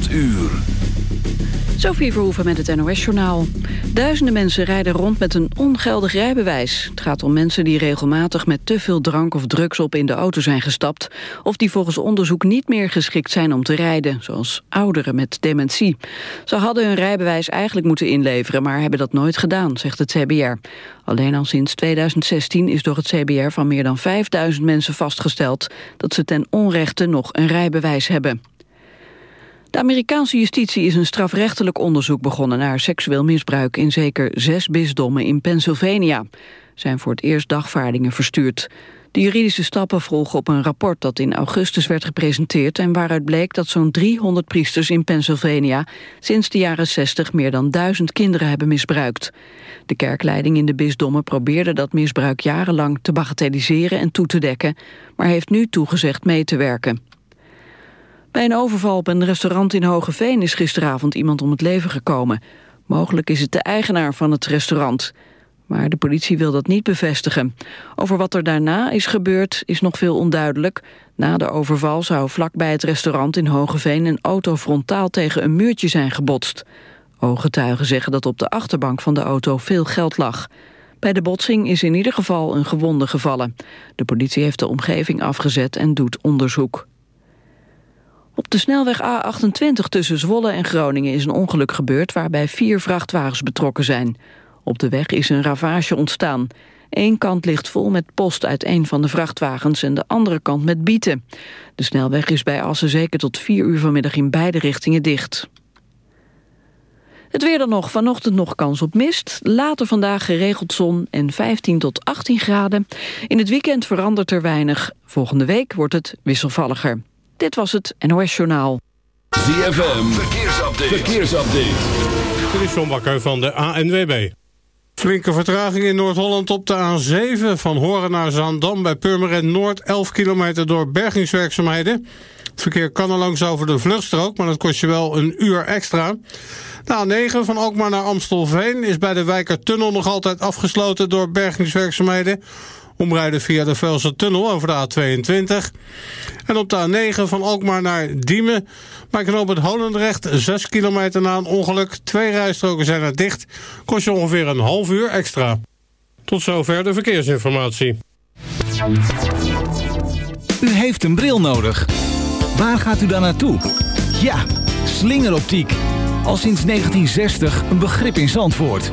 8 uur. Sophie Verhoeven met het NOS-journaal. Duizenden mensen rijden rond met een ongeldig rijbewijs. Het gaat om mensen die regelmatig met te veel drank of drugs op in de auto zijn gestapt... of die volgens onderzoek niet meer geschikt zijn om te rijden... zoals ouderen met dementie. Ze hadden hun rijbewijs eigenlijk moeten inleveren... maar hebben dat nooit gedaan, zegt het CBR. Alleen al sinds 2016 is door het CBR van meer dan 5000 mensen vastgesteld... dat ze ten onrechte nog een rijbewijs hebben. De Amerikaanse justitie is een strafrechtelijk onderzoek begonnen naar seksueel misbruik in zeker zes bisdommen in Pennsylvania. Zijn voor het eerst dagvaardingen verstuurd. De juridische stappen volgen op een rapport dat in augustus werd gepresenteerd en waaruit bleek dat zo'n 300 priesters in Pennsylvania sinds de jaren 60 meer dan duizend kinderen hebben misbruikt. De kerkleiding in de bisdommen probeerde dat misbruik jarenlang te bagatelliseren en toe te dekken, maar heeft nu toegezegd mee te werken. Bij een overval op een restaurant in Hogeveen is gisteravond iemand om het leven gekomen. Mogelijk is het de eigenaar van het restaurant. Maar de politie wil dat niet bevestigen. Over wat er daarna is gebeurd is nog veel onduidelijk. Na de overval zou vlakbij het restaurant in Hogeveen... een auto frontaal tegen een muurtje zijn gebotst. Ooggetuigen zeggen dat op de achterbank van de auto veel geld lag. Bij de botsing is in ieder geval een gewonde gevallen. De politie heeft de omgeving afgezet en doet onderzoek. De snelweg A28 tussen Zwolle en Groningen is een ongeluk gebeurd... waarbij vier vrachtwagens betrokken zijn. Op de weg is een ravage ontstaan. Eén kant ligt vol met post uit een van de vrachtwagens... en de andere kant met bieten. De snelweg is bij Assen zeker tot vier uur vanmiddag in beide richtingen dicht. Het weer dan nog. Vanochtend nog kans op mist. Later vandaag geregeld zon en 15 tot 18 graden. In het weekend verandert er weinig. Volgende week wordt het wisselvalliger. Dit was het NOS Journaal. ZFM, verkeersupdate. verkeersupdate. Dit is John Bakker van de ANWB. Flinke vertraging in Noord-Holland op de A7 van Horen naar Zaandam bij Purmerend Noord. 11 kilometer door bergingswerkzaamheden. Het verkeer kan er langs over de vluchtstrook, maar dat kost je wel een uur extra. De A9 van Alkmaar naar Amstelveen is bij de Wijkertunnel nog altijd afgesloten door bergingswerkzaamheden. Omrijden via de Velse Tunnel over de A22. En op de A9 van Alkmaar naar Diemen. Bij knooppunt Holendrecht 6 kilometer na een ongeluk. Twee rijstroken zijn er dicht. Kost je ongeveer een half uur extra. Tot zover de verkeersinformatie. U heeft een bril nodig. Waar gaat u dan naartoe? Ja, slingeroptiek. Al sinds 1960 een begrip in Zandvoort.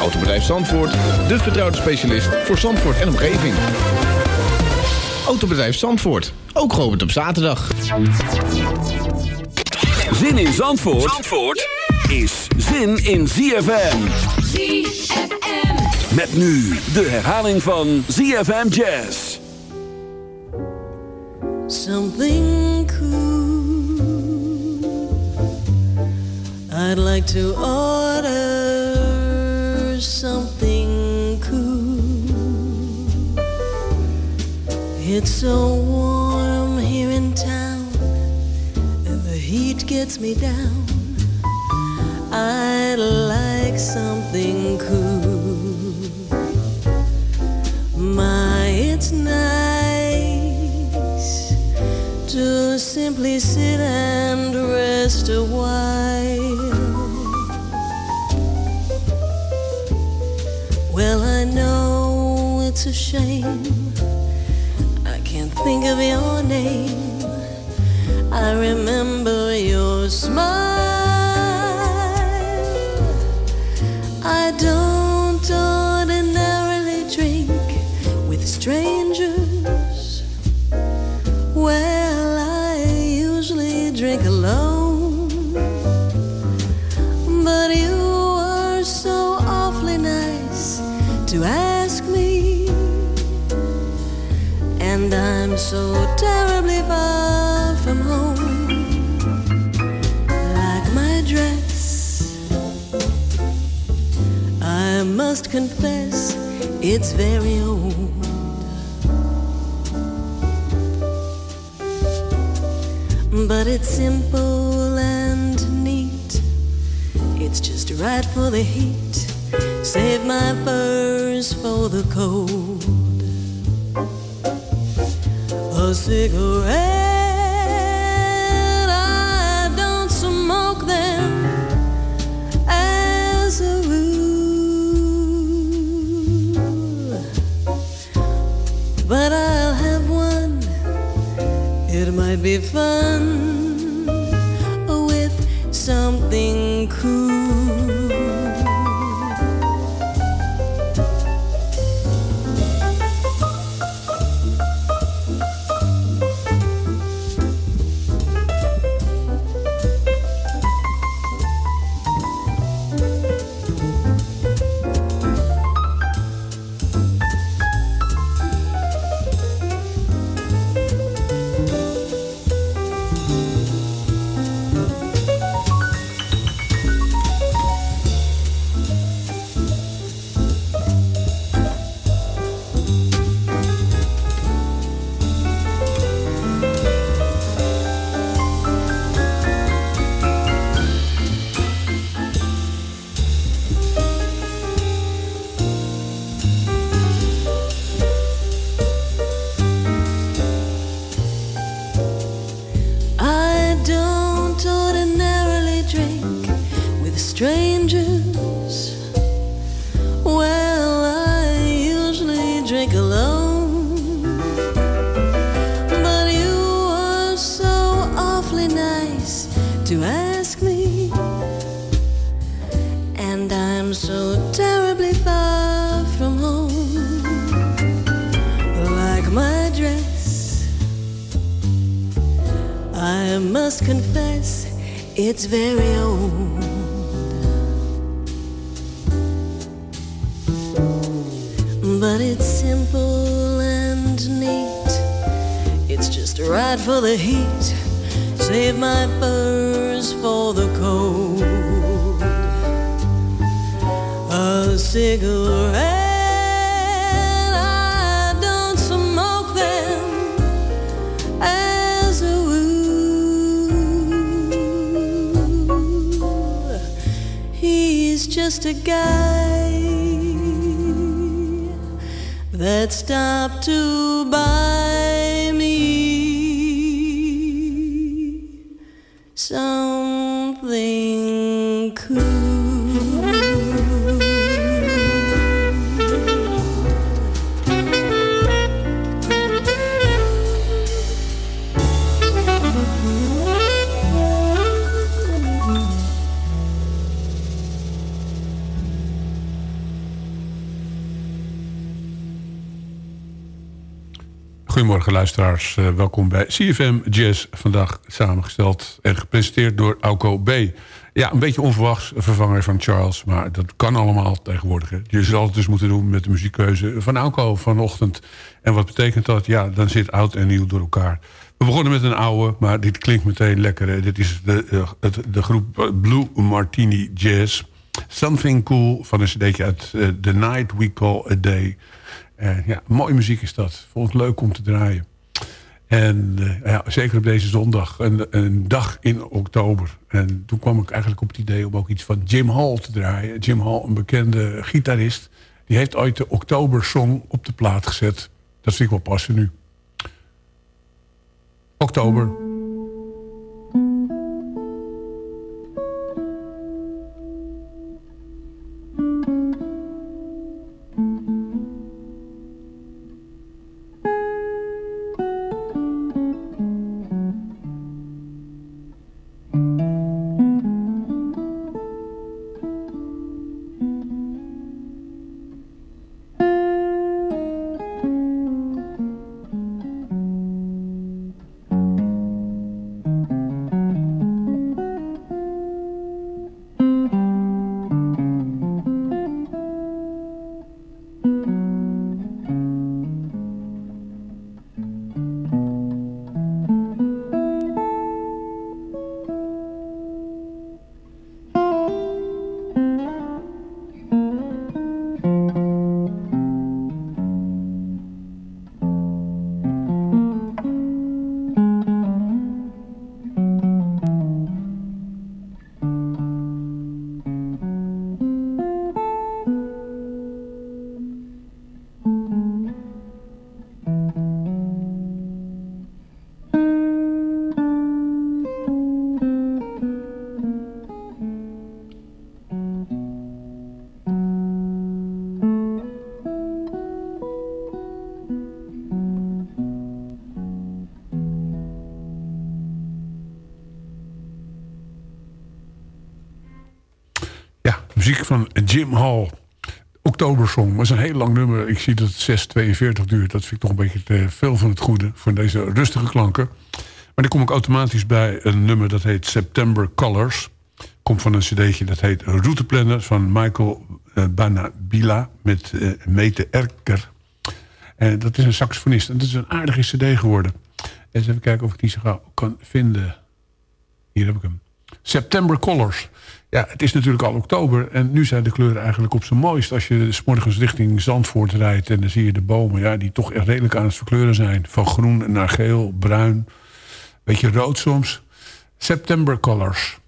Autobedrijf Zandvoort, de vertrouwde specialist voor Zandvoort en omgeving. Autobedrijf Zandvoort, ook geopend op zaterdag. Zin in Zandvoort, Zandvoort is zin in ZFM. ZFM. Met nu de herhaling van ZFM Jazz. Something cool I'd like to order something cool. It's so warm here in town And the heat gets me down. I'd like something cool. My, it's nice to simply sit and rest a while. Well, I know it's a shame. I can't think of your name. I remember your smile. I don't ordinarily drink with strangers. Terribly far from home. Like my dress, I must confess it's very old. But it's simple and neat. It's just right for the heat. Save my furs for the cold. I don't smoke them as a rule. But I'll have one, it might be fun it's very old. But it's simple and neat. It's just right for the heat. Save my furs for the cold. A cigarette. Just a guy that stopped to buy Goedemorgen luisteraars, Eh, welkom bij CFM Jazz. Vandaag samengesteld en gepresenteerd door Auko B. Ja, een beetje onverwachts, vervanger van Charles. Maar dat kan allemaal tegenwoordig. hè. Je zal het dus moeten doen met de muziekkeuze van Auko vanochtend. En wat betekent dat? Ja, dan zit oud en nieuw door elkaar. We begonnen met een oude, maar dit klinkt meteen lekker. Dit is de, eh, de groep Blue Martini Jazz. Something Cool van een cd'tje uit eh, The Night We Call A Day... Eh, ja, mooie muziek is dat. Vond het leuk om te draaien. En eh, ja, zeker op deze zondag, een, een dag in oktober. En toen kwam ik eigenlijk op het idee om ook iets van Jim Hall te draaien. Jim Hall, een bekende gitarist. Die heeft ooit de Oktobersong op de plaat gezet. Dat vind ik wel passen nu. Oktober. Van Jim Hall. Oktobersong. Is een heel lang nummer. Ik zie dat het 6,42 duurt. Dat vind ik toch een beetje te veel van het goede. Voor deze rustige klanken. Maar dan kom ik automatisch bij een nummer dat heet September Colors. Komt van een cd'tje dat heet Routeplanner van Michael uh, Banabila met uh, Mete Erker. En dat is een saxofonist. En dat is een aardige cd geworden. Eens even kijken of ik die zo gauw kan vinden. Hier heb ik hem. September Colors. Ja, het is natuurlijk al oktober en nu zijn de kleuren eigenlijk op zijn mooist. Als je s morgens richting Zandvoort rijdt en dan zie je de bomen... Ja, die toch echt redelijk aan het verkleuren zijn. Van groen naar geel, bruin, beetje rood soms. September Colors.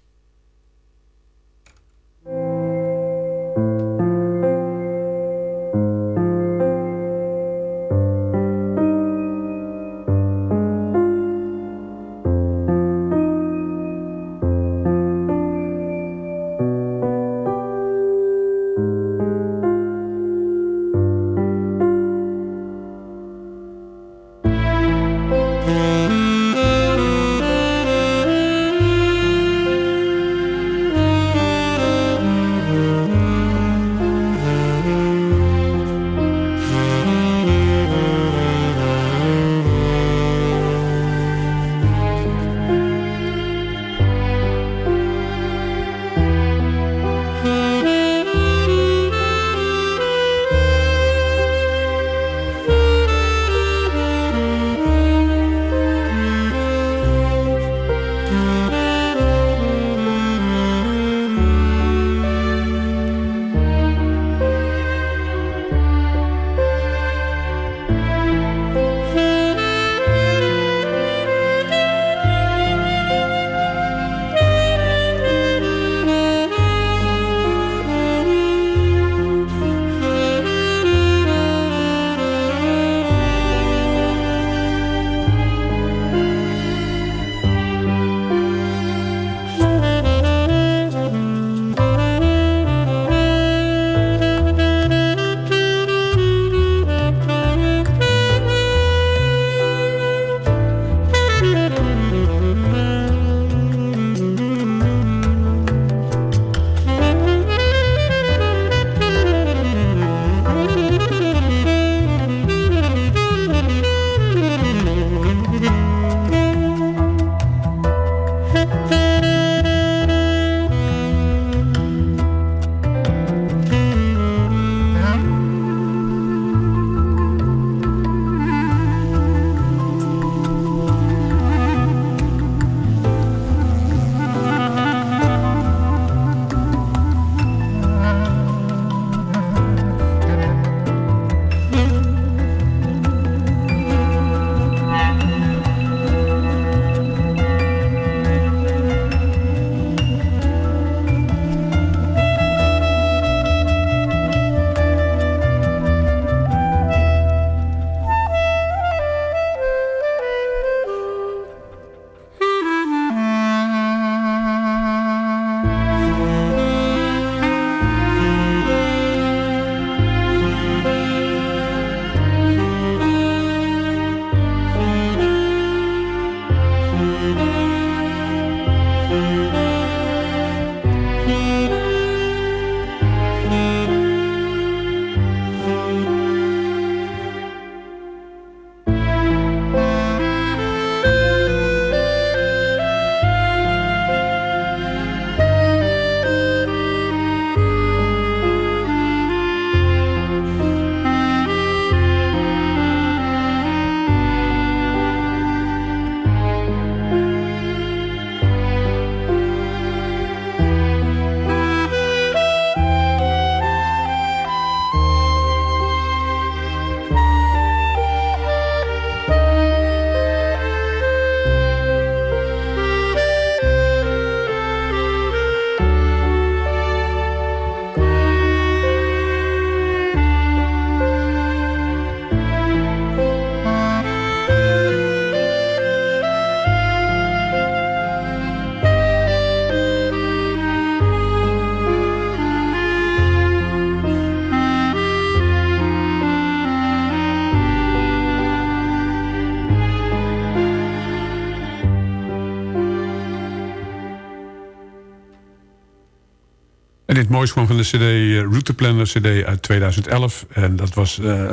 Moois kwam van de cd uh, Route Planner cd uit 2011. En dat was uh,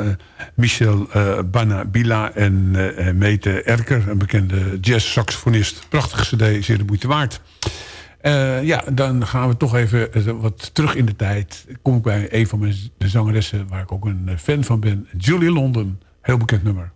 Michel uh, Banabila en Mete Erker, een bekende jazz-saxofonist. Prachtige cd, zeer de moeite waard. ja, dan gaan we toch even wat terug in de tijd. Kom ik bij een van mijn zangeressen waar ik ook een fan van ben. Julie London, heel bekend nummer.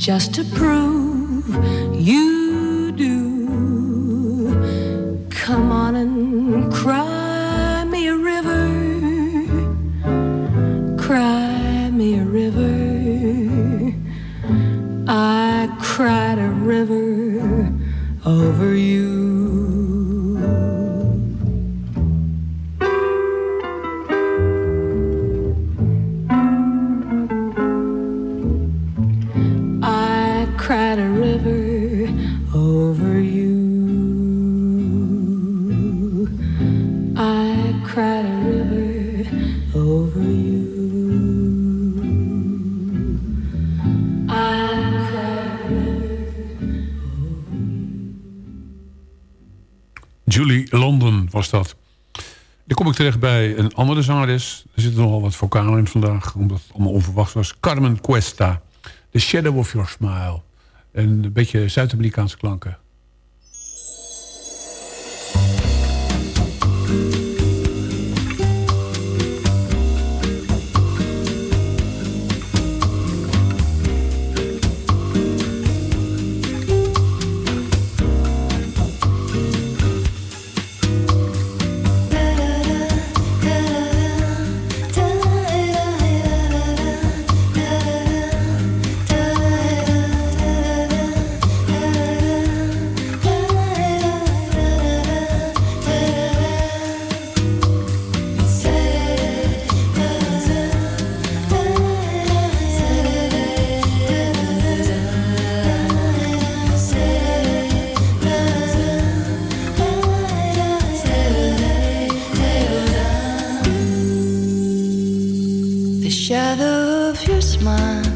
Just to prove you terecht bij een andere zangeres. Er zitten nogal wat vocalen in vandaag, omdat het allemaal onverwacht was. Carmen Cuesta, The Shadow of Your Smile. En een beetje Zuid-Amerikaanse klanken. shadow of your smile.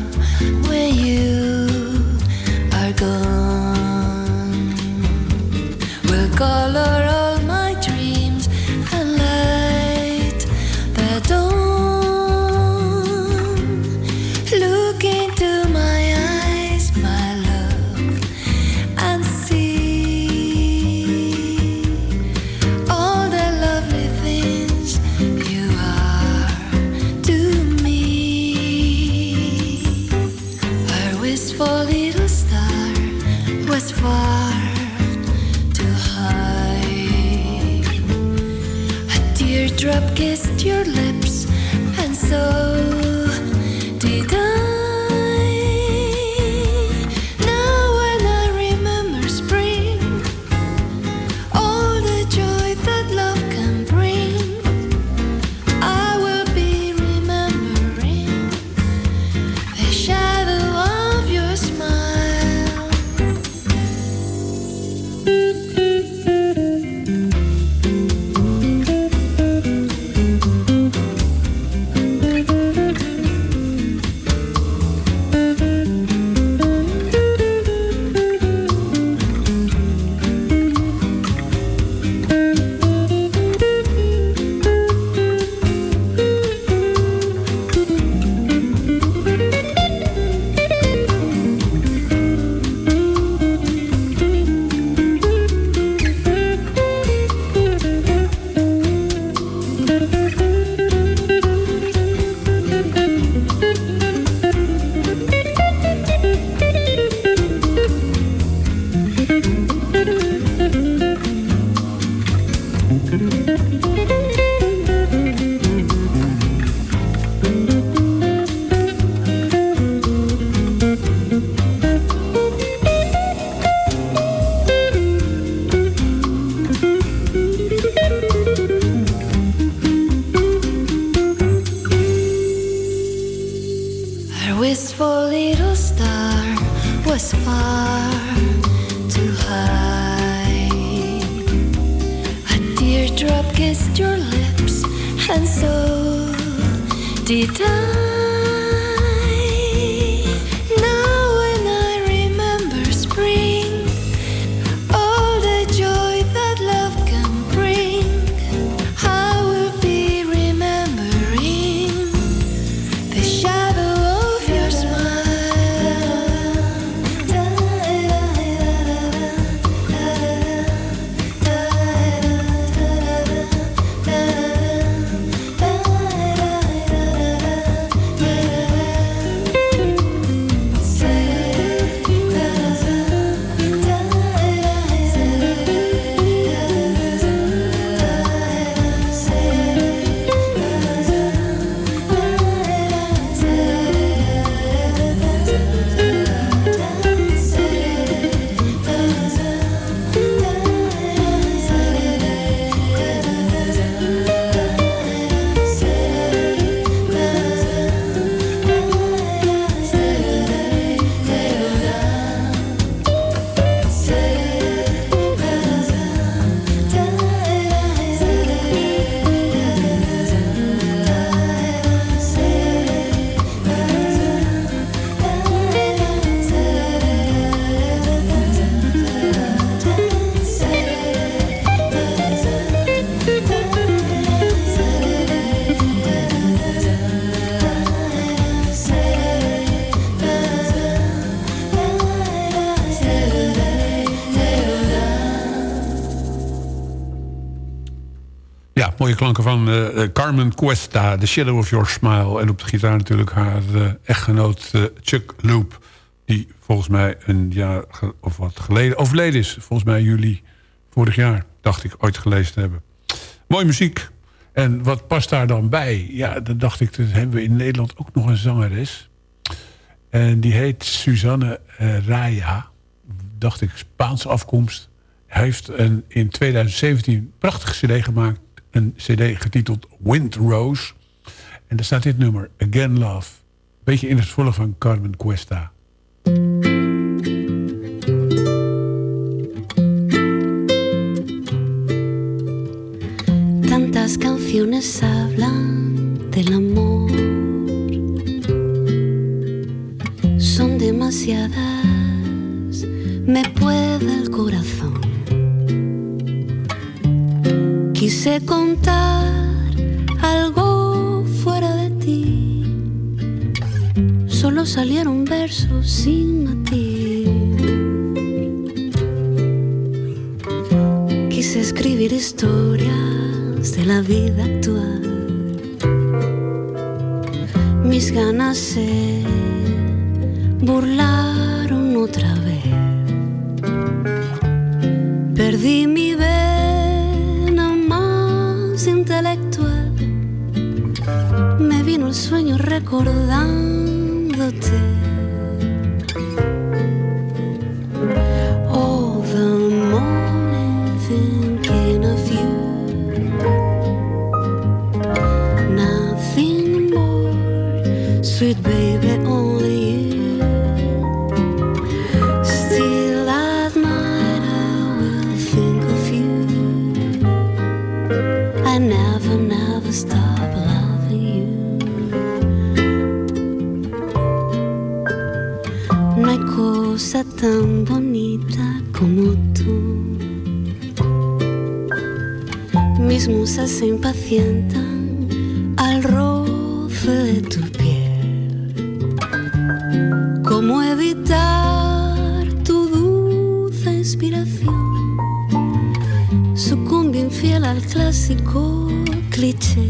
Van eh, eh, Carmen Cuesta, The Shadow of Your Smile. En op de gitaar natuurlijk haar eh, echtgenoot Chuck Loop. Die volgens mij een jaar of wat geleden overleden is. Volgens mij juli vorig jaar, dacht ik, ooit gelezen te hebben. Mooie muziek. En wat past daar dan bij? Ja, dan dacht ik, dat hebben we in Nederland ook nog een zangeres. En die heet Suzanne Raya. Dacht ik, Spaanse afkomst. Hij heeft een, in 2017 een prachtige cd gemaakt. Een cd getiteld Wind Rose. En daar staat dit nummer, Again Love. Beetje in het volle van Carmen Cuesta. Tantas canciones hablan Quise contar algo fuera de ti. Solo salieron versos sin matiz. Quise escribir historias de la vida actual. Mis ganas se burlaron otra vez. Perdí mi recordándote. Tan bonita como tú. Mis musas se impacientan al roce de tu piel. ¿Cómo evitar tu dulce inspiración? Sucumbe infiel al clásico cliché.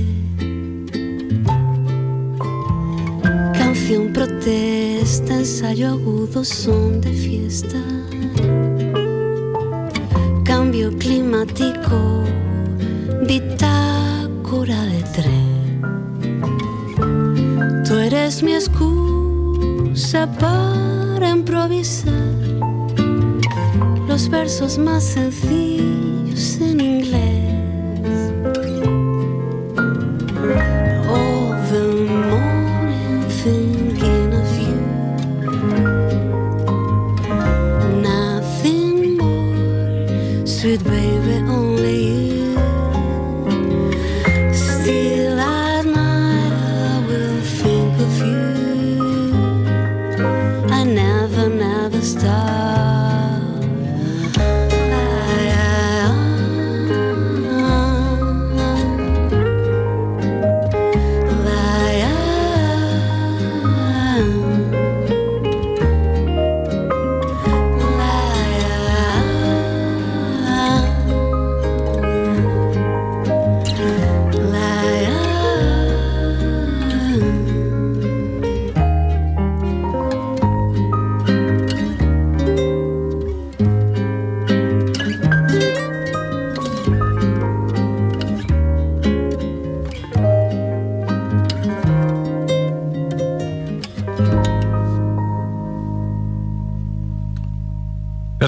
Canción protesta, ensayo agudo, son de fiesta. Cambio climático, bitácora de tren. Tú eres mi excusa para improvisar los versos más sencillos only you.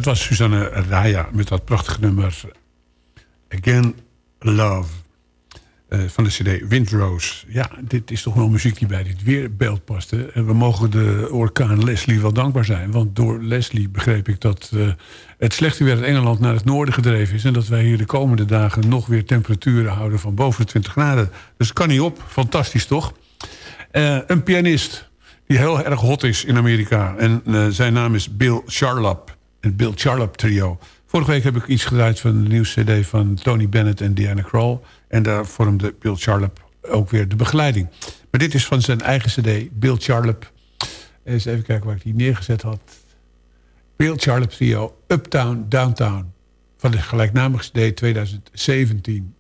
Was Susanne Raya met dat prachtige nummer Again Love. eh, van de cd Windrose. Ja, dit is toch wel muziek die bij dit weerbeeld past. Hè? En we mogen de orkaan Leslie wel dankbaar zijn. Want door Leslie begreep ik dat eh, het slechte weer uit Engeland naar het noorden gedreven is. En dat wij hier de komende dagen nog weer temperaturen houden van boven de 20 graden. Dus kan niet op. Fantastisch toch? Eh, een pianist die heel erg hot is in Amerika. En zijn naam is Bill Charlap. Bill Charlap trio. Vorige week heb ik iets gedraaid van de nieuwe cd van Tony Bennett en Diana Krall. En daar vormde Bill Charlap ook weer de begeleiding. Maar dit is van zijn eigen cd, Bill Charlap. Eens even kijken waar ik die neergezet had. Bill Charlap trio, Uptown, Downtown. Van de gelijknamige cd 2017.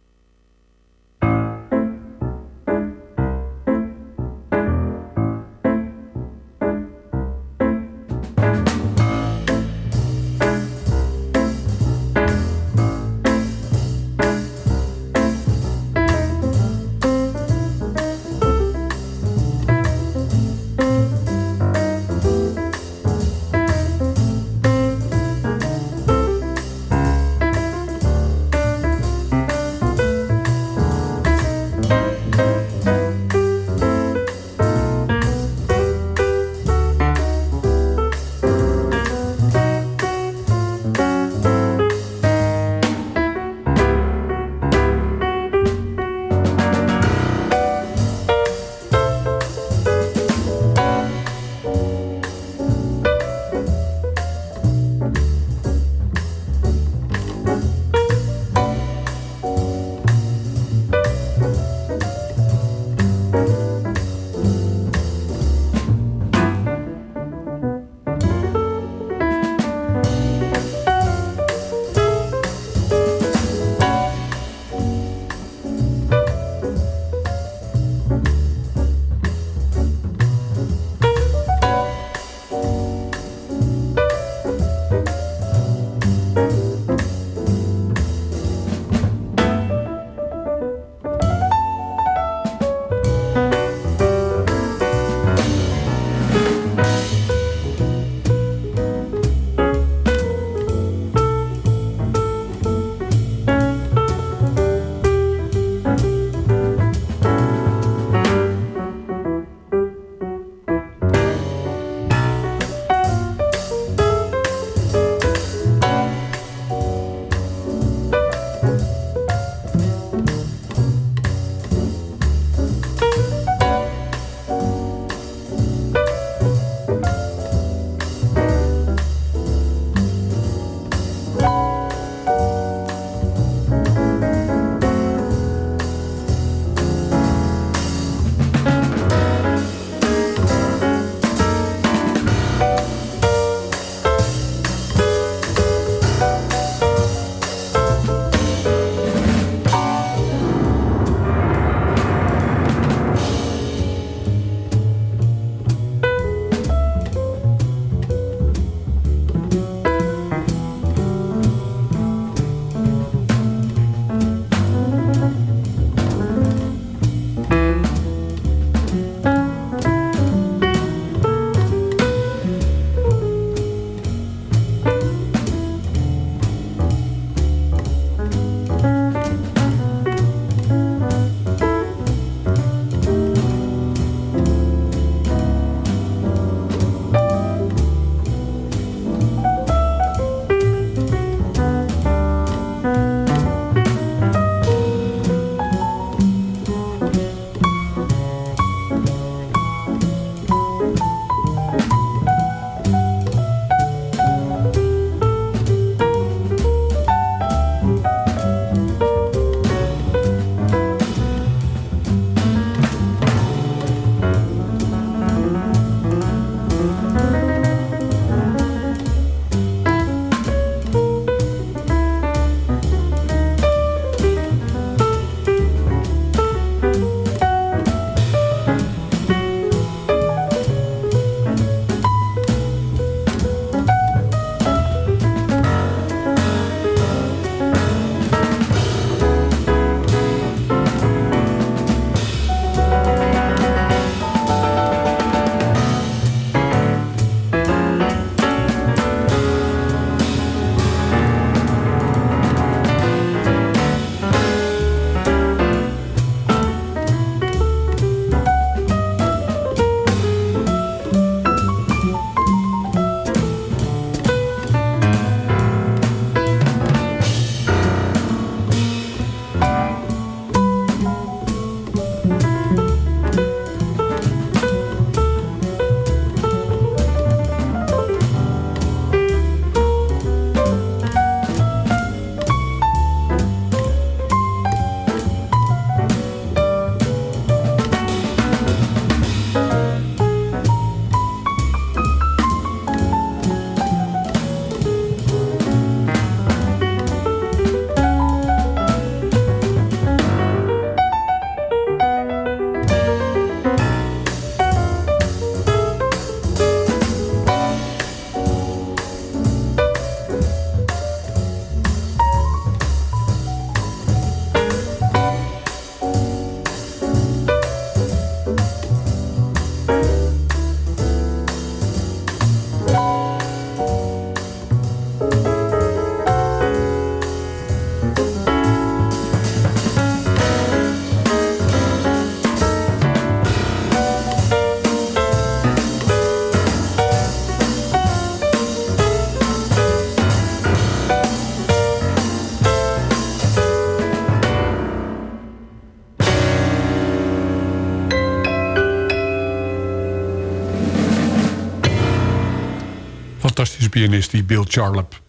Fantastische pianist, die Bill Charlap.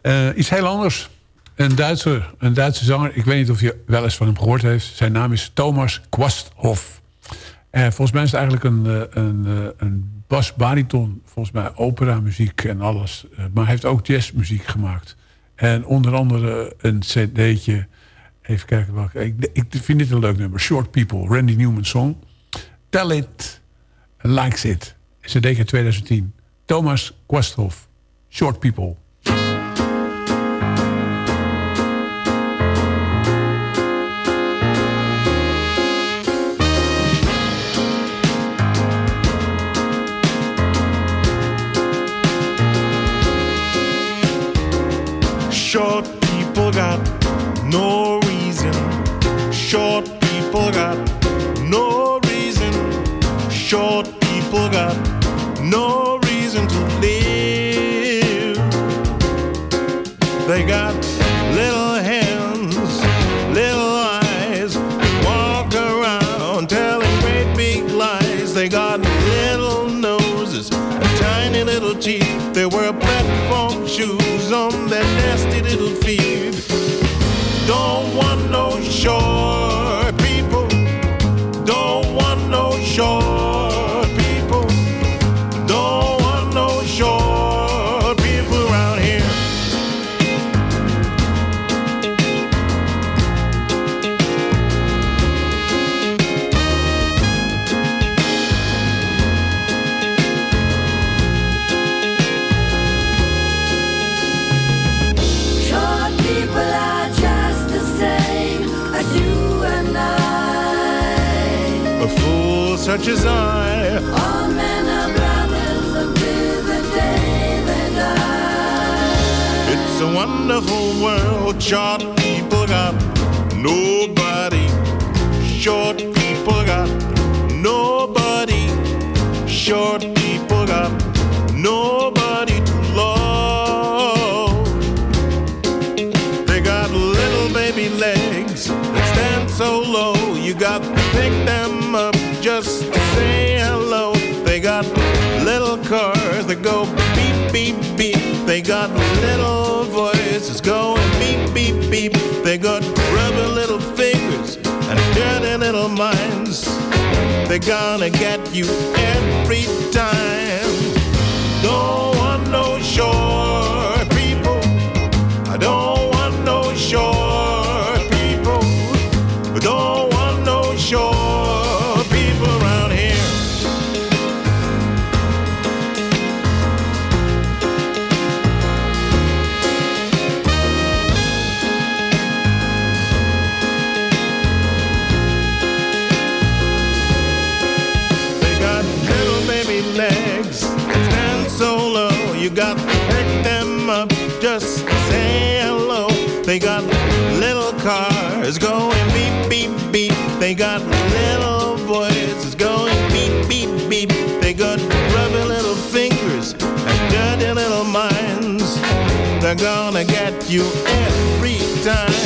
Eh, iets heel anders. Een Duitser, een Duitse zanger. Ik weet niet of je wel eens van hem gehoord heeft. Zijn naam is Thomas Kwasthoff. Uh, volgens mij is het eigenlijk een, eh, een, een bas-bariton. Volgens mij opera-muziek en alles. Maar hij heeft ook jazzmuziek gemaakt. En onder andere een cd'tje. Even kijken welke. Ik, ik vind dit een leuk nummer. Short People, Randy Newman song. Tell It Likes It. CD 2010. Thomas Kwasthoff. Short People. Short people got no reason. Short people got no reason. Short people got no They got such as I. All men are brothers until the day they die. It's a wonderful world. Short people got nobody. Short people got nobody. Short go beep, beep, beep. They got little voices going beep, beep, beep. They got rubber little fingers and dirty little minds. They're gonna get you every time. Don't want no short They got little cars going beep, beep, beep. They got little voices going beep, beep, beep. They got rubber little fingers and dirty little minds. They're gonna get you every time.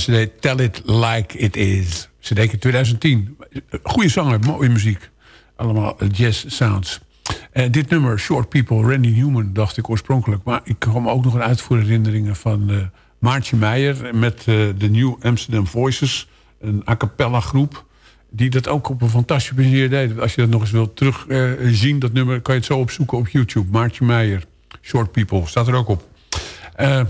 Van de cd Tell It Like It Is. CD in 2010. Goede zanger, mooie muziek. Allemaal jazz sounds. En dit nummer, Short People, Randy Newman, dacht ik oorspronkelijk. Maar ik kwam ook nog een uitvoerherinneringen van eh, Maartje Meijer... met eh, de New Amsterdam Voices, een a cappella groep... die dat ook op een fantastische manier deed. Als je dat nog eens wilt terugzien, dat nummer... kan je het zo opzoeken op YouTube. Maartje Meijer, Short People, staat er ook op.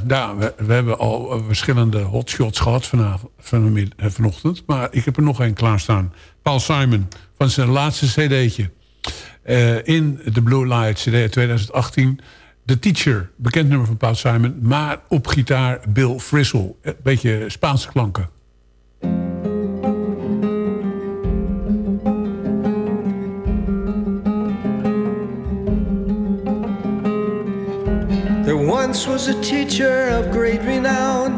Nou, we, hebben al eh, verschillende hotshots gehad vanavond, vanmid- eh, vanochtend. Maar ik heb er nog één klaarstaan. Paul Simon van zijn laatste cd'tje. Eh, in The Blue Light CD uit 2018. The Teacher, bekend nummer van Paul Simon... maar op gitaar Bill Frisell. Een beetje Spaanse klanken. Once was a teacher of great renown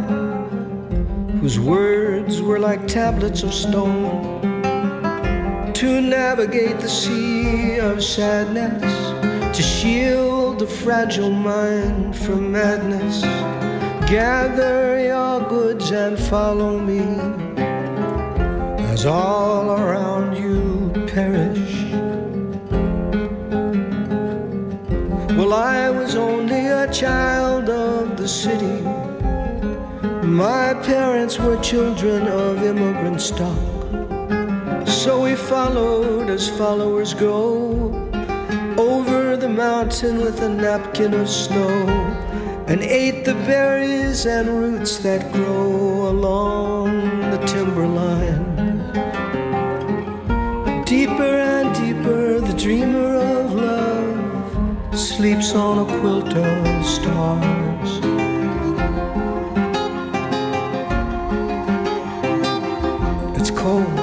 whose words were like tablets of stone to navigate the sea of sadness, to shield the fragile mind from madness. Gather your goods and follow me as all around you perish. Well, I was only a child of the city. My parents were children of immigrant stock. So we followed as followers go over the mountain with a napkin of snow and ate the berries and roots that grow along the timberline. Deeper and deeper, the dreamer sleeps on a quilt of stars. It's cold.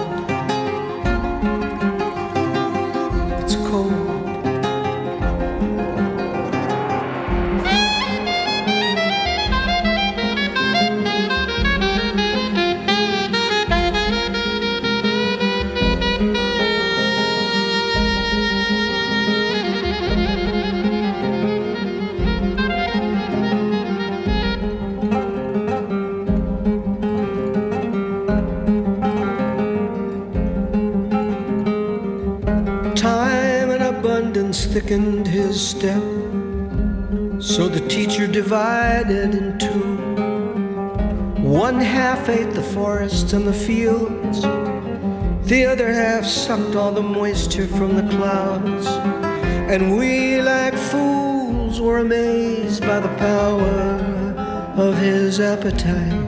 The forests and the fields, the other half sucked all the moisture from the clouds. And we, like fools, were amazed by the power of his appetite.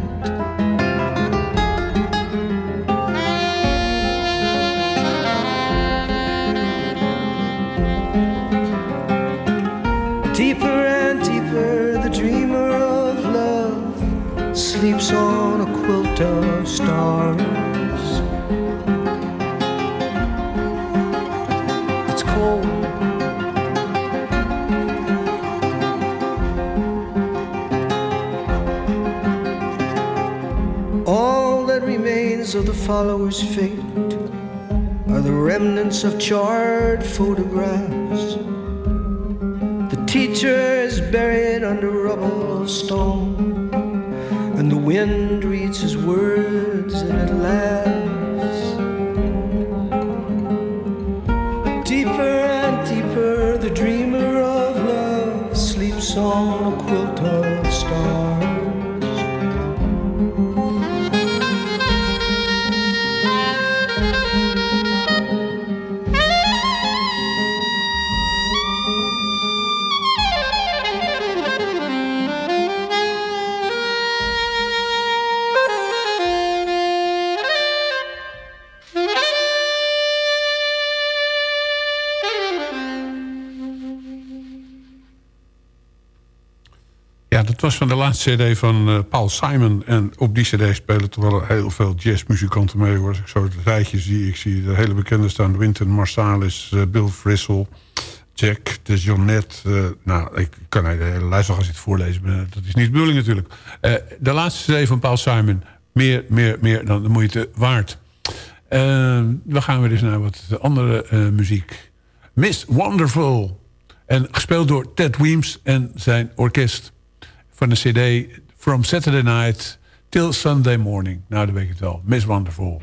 Follower's fate are the remnants of charred photographs. Cd van eh, Paul Simon. En op die cd spelen toch wel heel veel jazzmuzikanten mee. Als ik zo het rijtje zie, ik zie de hele bekende staan. Wynton Marsalis, eh, Bill Frisell, Jack, de Jonette. eh, nou, ik kan de hele lijst nog gaan zitten voorlezen. Maar dat is niet de bedoeling natuurlijk. De laatste cd van Paul Simon. Meer, meer, meer dan de moeite waard. Eh, dan gaan we dus naar wat andere muziek. Miss Wonderful. En gespeeld door Ted Weems en zijn orkest van de cd From Saturday Night Till Sunday Morning. Nou, dan weet ik het wel. Miss Wonderful.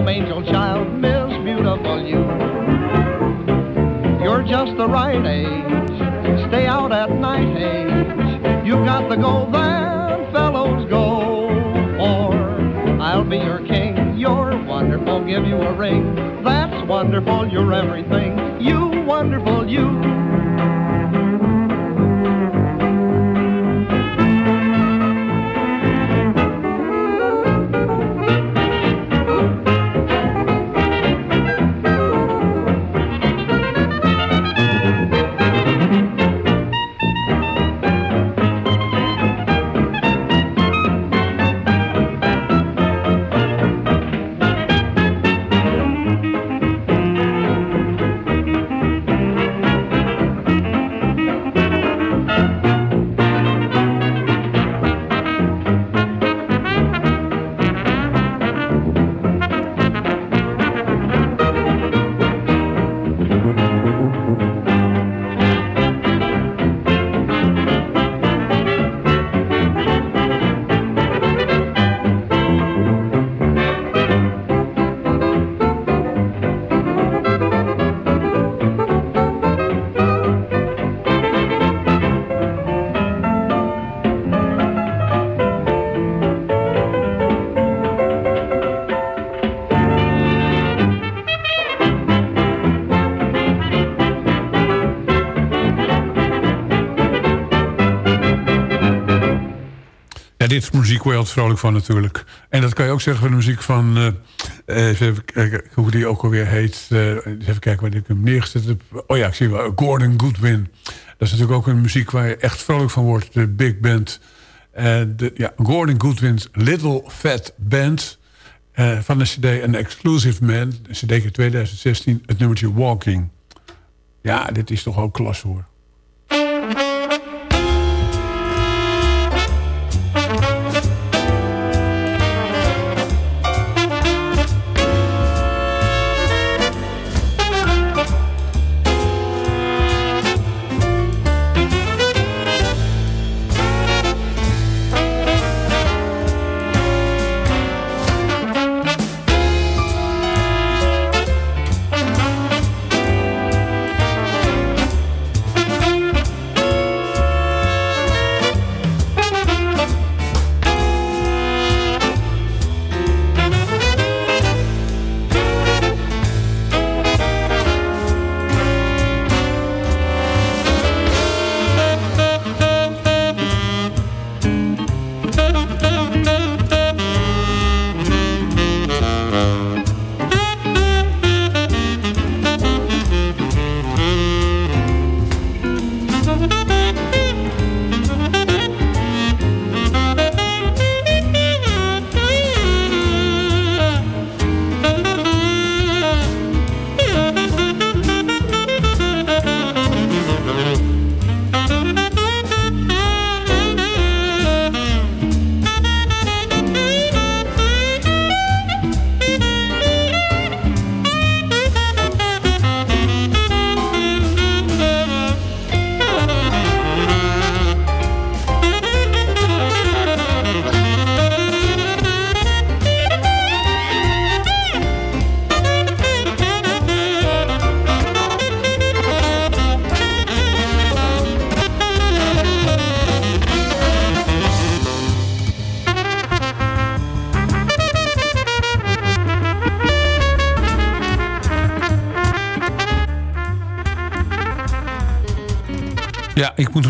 Some angel child, Miss Beautiful, you. You're just the right age, stay out at night age. You've got the go that fellows go for. I'll be your king, you're wonderful, give you a ring. That's wonderful, you're everything, dit muziek waar je altijd vrolijk van natuurlijk. En dat kan je ook zeggen van de muziek van... eh, even kijken hoe die ook alweer heet. eh, even kijken waar ik hem neergezet heb. Oh ja, ik zie wel. Gordon Goodwin. Dat is natuurlijk ook een muziek waar je echt vrolijk van wordt. De big band. Eh, de, ja, Gordon Goodwin's Little Fat Band. van de cd An Exclusive Man. Cd uit 2016. Het nummertje Walking. Ja, dit is toch ook klas hoor.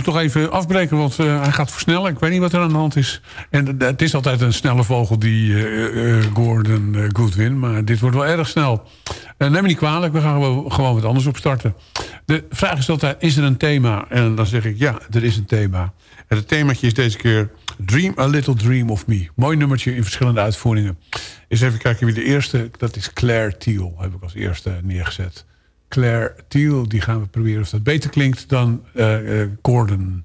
Ja, ik moet hem toch even afbreken, want eh, hij gaat versnellen. Ik weet niet wat er aan de hand is. En eh, het is altijd een snelle vogel, die eh, Gordon Goodwin. Maar dit wordt wel erg snel. Neem me niet kwalijk, we gaan gewoon, gewoon wat anders opstarten. De vraag is altijd, is er een thema? En dan zeg ik, ja, er is een thema. En het themaatje is deze keer Dream a Little Dream of Me. Mooi nummertje in verschillende uitvoeringen. Eens even kijken wie de eerste... Dat is Claire Thiel, heb ik als eerste neergezet. Claire Thiel, die gaan we proberen of dat beter klinkt dan eh, eh, Gordon.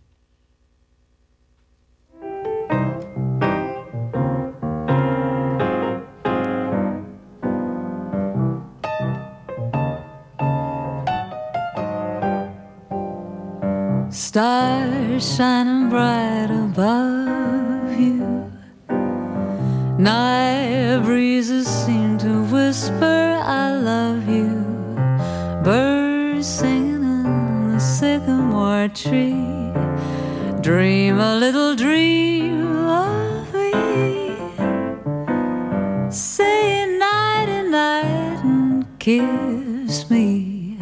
Stars shining bright above you. Night breezes seem to whisper, I love you. Sycamore tree. Dream a little dream of me. Say night and night and kiss me.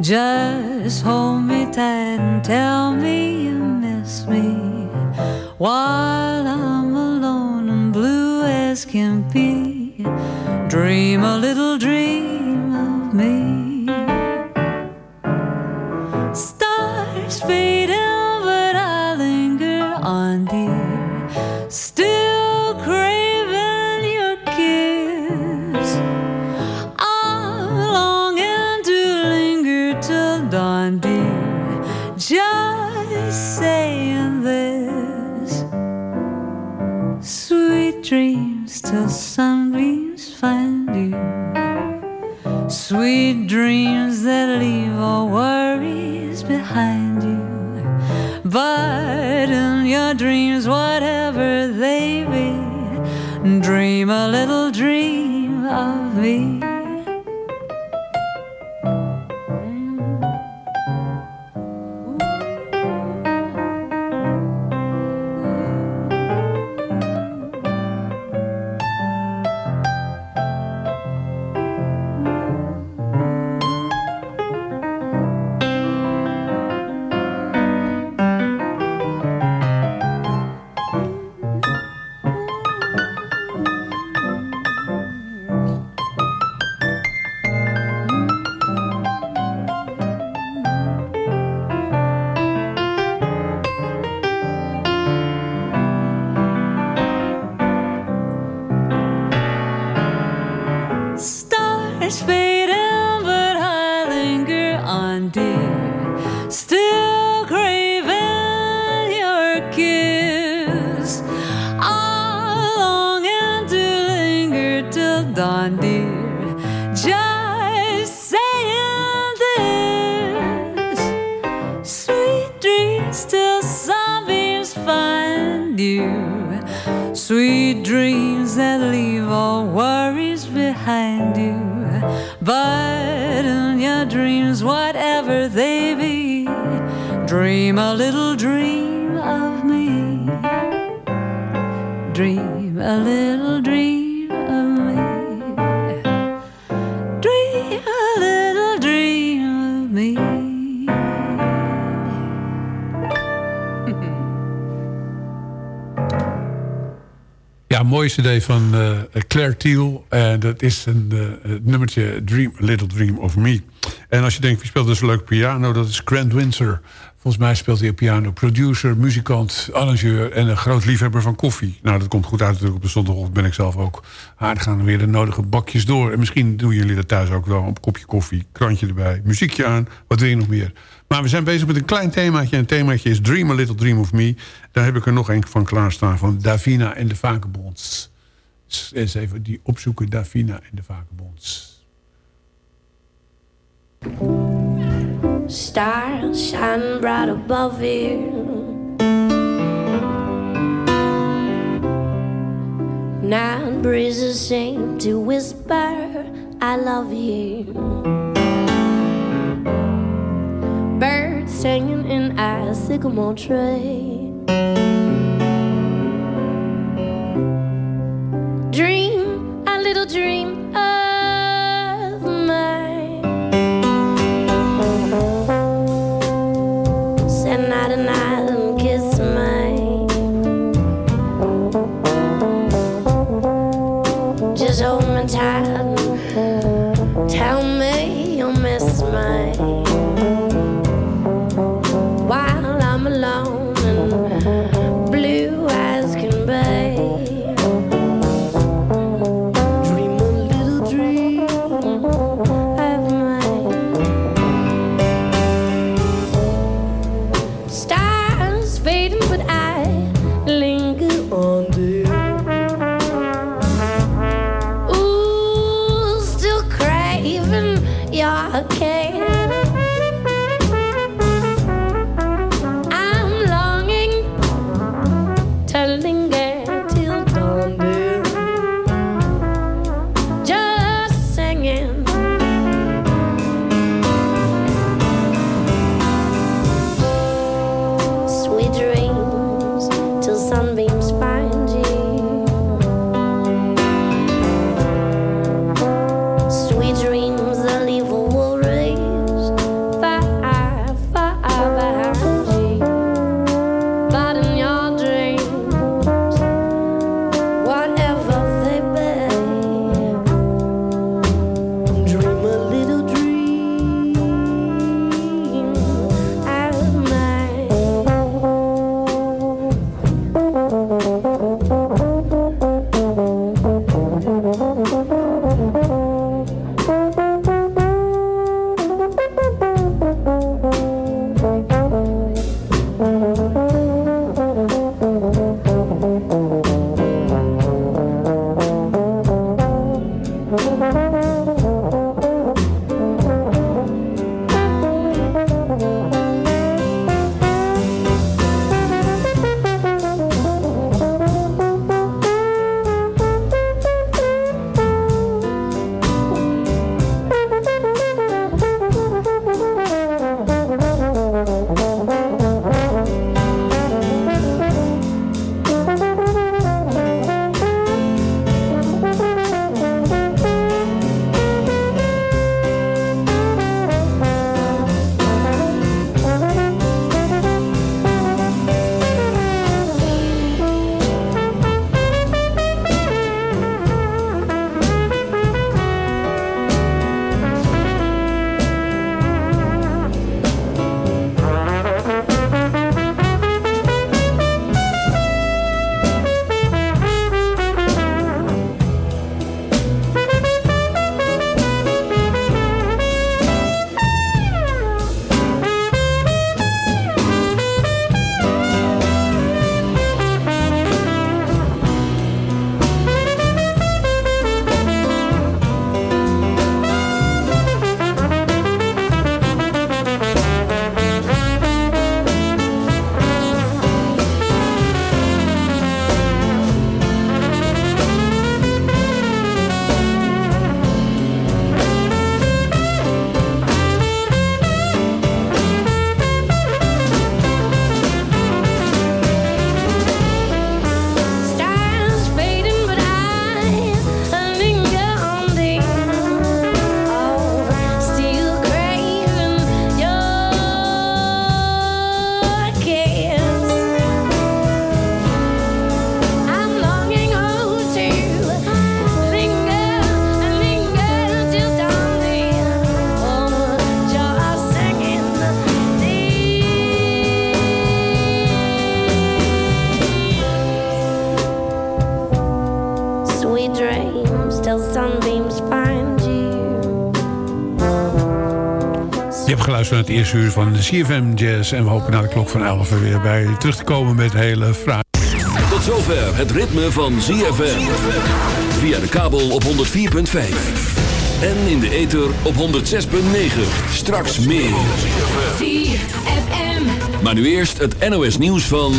Just hold me tight and tell me you miss me while I'm alone and blue as can be. Dream a little dream Stars fading, but I linger on, dear. Still craving your kiss. I'm longing to linger till dawn, dear. Just saying this. Sweet dreams till sunbeams find you. Sweet dreams that leave behind you. But in your dreams, whatever they be, dream a little dream of me. Van eh, Claire Thiel. Dat is een eh, het nummertje Dream, Little Dream of Me. En als je denkt, wie speelt dus een leuk piano? Dat is Grant Windsor. Volgens mij speelt hij piano. Producer, muzikant, arrangeur en een groot liefhebber van koffie. Nou, dat komt goed uit natuurlijk. Op de zondagochtend ben ik zelf ook. Er gaan weer de nodige bakjes door. En misschien doen jullie dat thuis ook wel. Een kopje koffie, krantje erbij, muziekje aan. Wat wil je nog meer? Maar we zijn bezig met een klein themaatje. En themaatje is Dream a Little Dream of Me. Daar heb ik er nog een van klaarstaan. Van Davina en de Vakenbonds. Eens even die opzoeken. Davina en de Vakenbonds. Stars shine bright above you. Night breezes seem to whisper, I love you. Birds singing in a sycamore tree. Dream a little dream of mine. Send and night and kiss mine. Just hold me tight tell Naar het eerste uur van de CFM Jazz... en we hopen na de klok van 11 er weer bij je terug te komen met hele vragen. Tot zover het ritme van ZFM. Via de kabel op 104.5. En in de ether op 106.9. Straks meer. Maar nu eerst het NOS nieuws van...